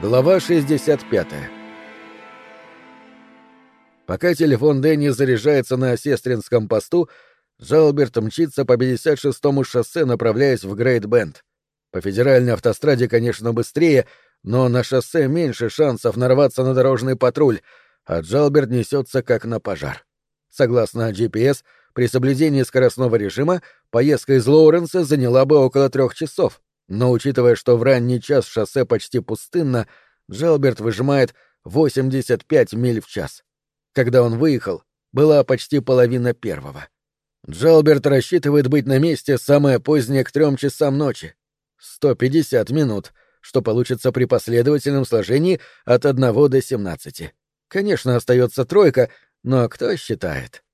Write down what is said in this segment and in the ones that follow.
Глава 65 Пока телефон Дэнни заряжается на сестринском посту, Жалберт мчится по 56-му шоссе, направляясь в Грейт-Бенд. По федеральной автостраде, конечно, быстрее, но на шоссе меньше шансов нарваться на дорожный патруль, а Джалберт несется как на пожар. Согласно GPS, при соблюдении скоростного режима поездка из Лоуренса заняла бы около трех часов, но учитывая, что в ранний час шоссе почти пустынно, Джалберт выжимает 85 миль в час. Когда он выехал, была почти половина первого. Джалберт рассчитывает быть на месте самое позднее к трем часам ночи. 150 минут, что получится при последовательном сложении от 1 до 17. Конечно, остается тройка, но кто считает?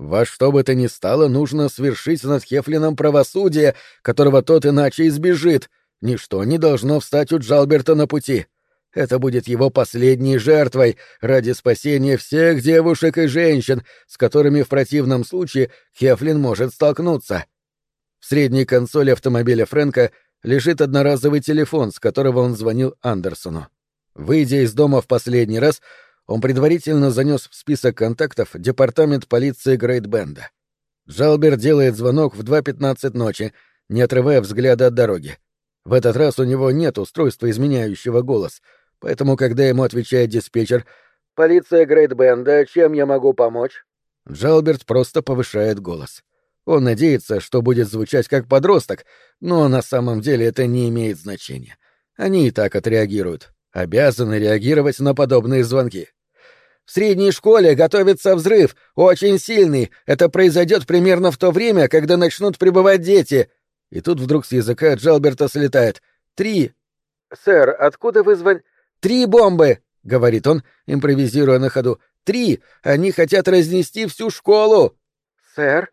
Во что бы то ни стало, нужно свершить над Хефлином правосудие, которого тот иначе избежит. Ничто не должно встать у Джалберта на пути. Это будет его последней жертвой ради спасения всех девушек и женщин, с которыми в противном случае Хефлин может столкнуться. В средней консоли автомобиля Фрэнка лежит одноразовый телефон, с которого он звонил Андерсону. Выйдя из дома в последний раз, он предварительно занес в список контактов департамент полиции Грейт-Бенда. Жалбер делает звонок в 2.15 ночи, не отрывая взгляда от дороги. В этот раз у него нет устройства, изменяющего голос, поэтому, когда ему отвечает диспетчер «Полиция Грейт-Бенда, чем я могу помочь?» Джалберт просто повышает голос. Он надеется, что будет звучать как подросток, но на самом деле это не имеет значения. Они и так отреагируют, обязаны реагировать на подобные звонки. В средней школе готовится взрыв, очень сильный. Это произойдет примерно в то время, когда начнут прибывать дети. И тут вдруг с языка Джалберта слетает. Три. Сэр, откуда вы звон... Три бомбы, говорит он, импровизируя на ходу. Три. Они хотят разнести всю школу. Сэр.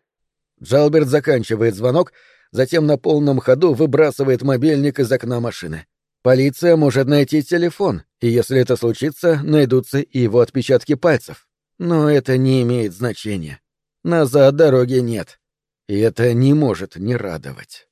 Джалберт заканчивает звонок, затем на полном ходу выбрасывает мобильник из окна машины. Полиция может найти телефон, и если это случится, найдутся и его отпечатки пальцев. Но это не имеет значения. Назад дороги нет. И это не может не радовать.